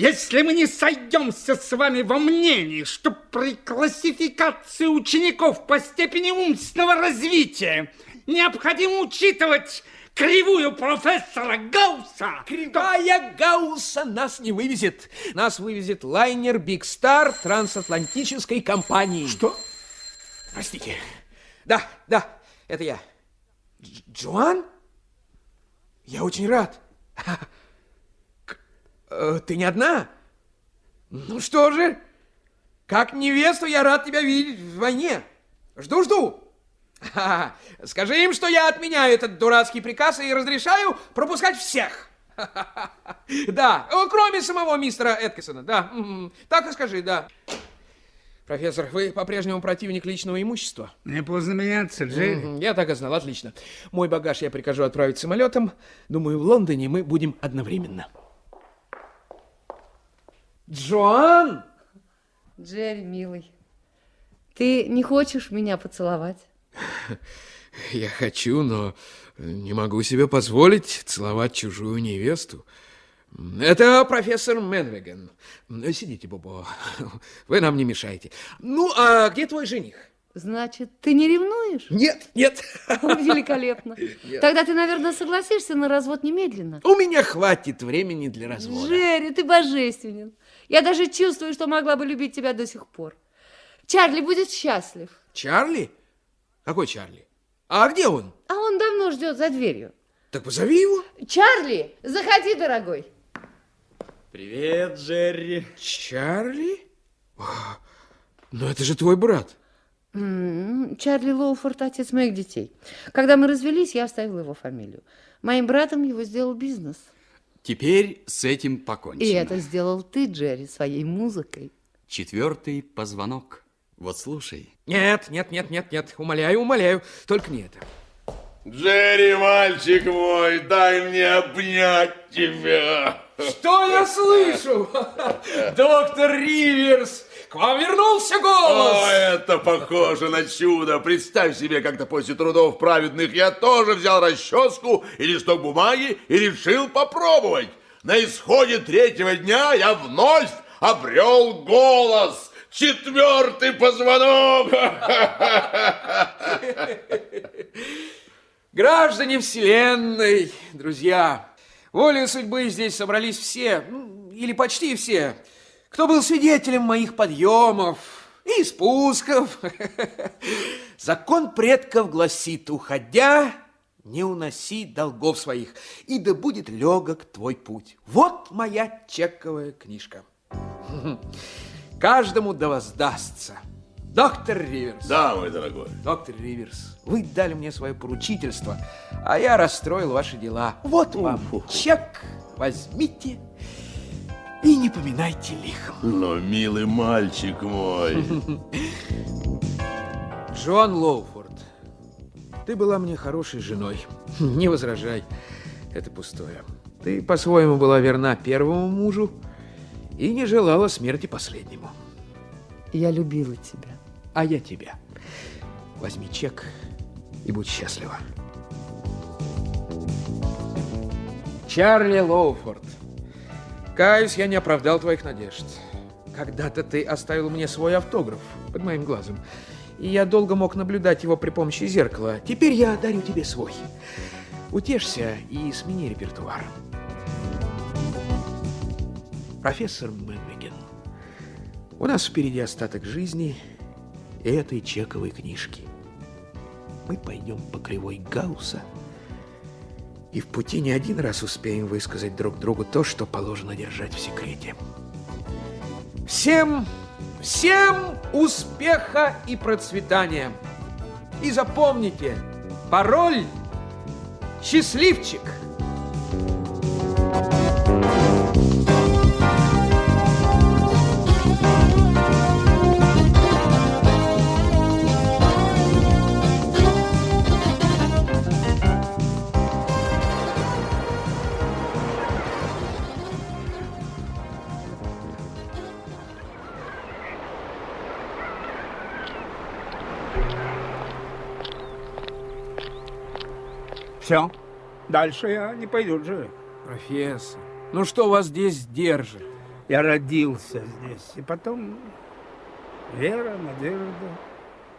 Если мы не сойдемся с вами во мнении, что при классификации учеников по степени умственного развития необходимо учитывать кривую профессора Гаусса... Кривая Гаусса нас не вывезет. Нас вывезет лайнер Биг Стар трансатлантической компании. Что? Простите. Да, да, это я. Дж Джоан? Я очень рад. Э, ты не одна? Ну что же, как невесту я рад тебя видеть в войне. Жду-жду. Скажи им, что я отменяю этот дурацкий приказ и разрешаю пропускать всех. Да, кроме самого мистера Эткисона, да. Так и скажи, да. Профессор, вы по-прежнему противник личного имущества? Не поздно меняться, Джерри. Я так и знал, отлично. Мой багаж я прикажу отправить самолетом. Думаю, в Лондоне мы будем одновременно. Джоан! Джерри, милый, ты не хочешь меня поцеловать? Я хочу, но не могу себе позволить целовать чужую невесту. Это профессор Менвеген. Сидите, Бобо. Вы нам не мешаете. Ну, а где твой жених? Значит, ты не ревнуешь? Нет, нет. Великолепно. Нет. Тогда ты, наверное, согласишься на развод немедленно. У меня хватит времени для развода. Джерри, ты божественен. Я даже чувствую, что могла бы любить тебя до сих пор. Чарли будет счастлив. Чарли? Какой Чарли? А где он? А он давно ждет за дверью. Так позови его. Чарли, заходи, дорогой. Привет, Джерри. Чарли? Но это же твой брат. Чарли Лоуфорд, отец моих детей. Когда мы развелись, я оставила его фамилию. Моим братом его сделал бизнес. Теперь с этим покончено. И это сделал ты, Джерри, своей музыкой. Четвертый позвонок. Вот слушай. Нет, нет, нет, нет, нет. Умоляю, умоляю. Только не это. Джерри, мальчик мой, дай мне обнять тебя. Что я слышу? Доктор Риверс, к вам вернулся голос. О, это похоже на чудо. Представь себе, как-то после трудов праведных я тоже взял расческу и листок бумаги и решил попробовать. На исходе третьего дня я вновь обрел голос. Четвертый позвонок. Граждане Вселенной, друзья, волей судьбы здесь собрались все, ну, или почти все, кто был свидетелем моих подъемов и спусков. Закон предков гласит, уходя, не уноси долгов своих, и да будет легок твой путь. Вот моя чековая книжка. Каждому да воздастся. Доктор Риверс. Да, мой дорогой. Доктор Риверс, вы дали мне свое поручительство, а я расстроил ваши дела. Вот вам чек, возьмите и не поминайте лихом. Но, милый мальчик мой. Джон Лоуфорд, ты была мне хорошей женой. Не возражай, это пустое. Ты по-своему была верна первому мужу и не желала смерти последнему. Я любила тебя а я тебя. Возьми чек и будь счастлива. Чарли Лоуфорд, каюсь, я не оправдал твоих надежд. Когда-то ты оставил мне свой автограф под моим глазом, и я долго мог наблюдать его при помощи зеркала. Теперь я дарю тебе свой. Утешься и смени репертуар. Профессор Мэнвиген, у нас впереди остаток жизни – этой чековой книжки. Мы пойдем по кривой Гаусса и в пути не один раз успеем высказать друг другу то, что положено держать в секрете. Всем, всем успеха и процветания! И запомните, пароль «Счастливчик». Все. Дальше я не пойду, же. Профессор, ну что вас здесь держит? я родился здесь. И потом вера, надежда.